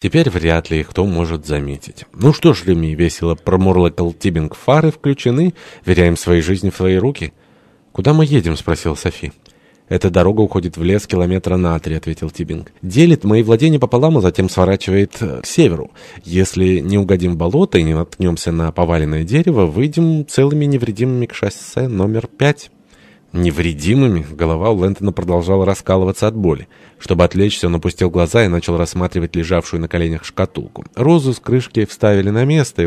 Теперь вряд ли кто может заметить. Ну что ж, Реми, весело промурлокал Тибинг. Фары включены, веряем своей жизни в твои руки. Куда мы едем? спросил Софи. «Эта дорога уходит в лес километра на три», — ответил Тибинг. «Делит мои владения пополам, а затем сворачивает э, к северу. Если не угодим в болото и не наткнемся на поваленное дерево, выйдем целыми невредимыми к шоссе номер пять». Невредимыми голова у Лэнтона продолжала раскалываться от боли. Чтобы отвлечься, он опустил глаза и начал рассматривать лежавшую на коленях шкатулку. Розу с крышки вставили на место,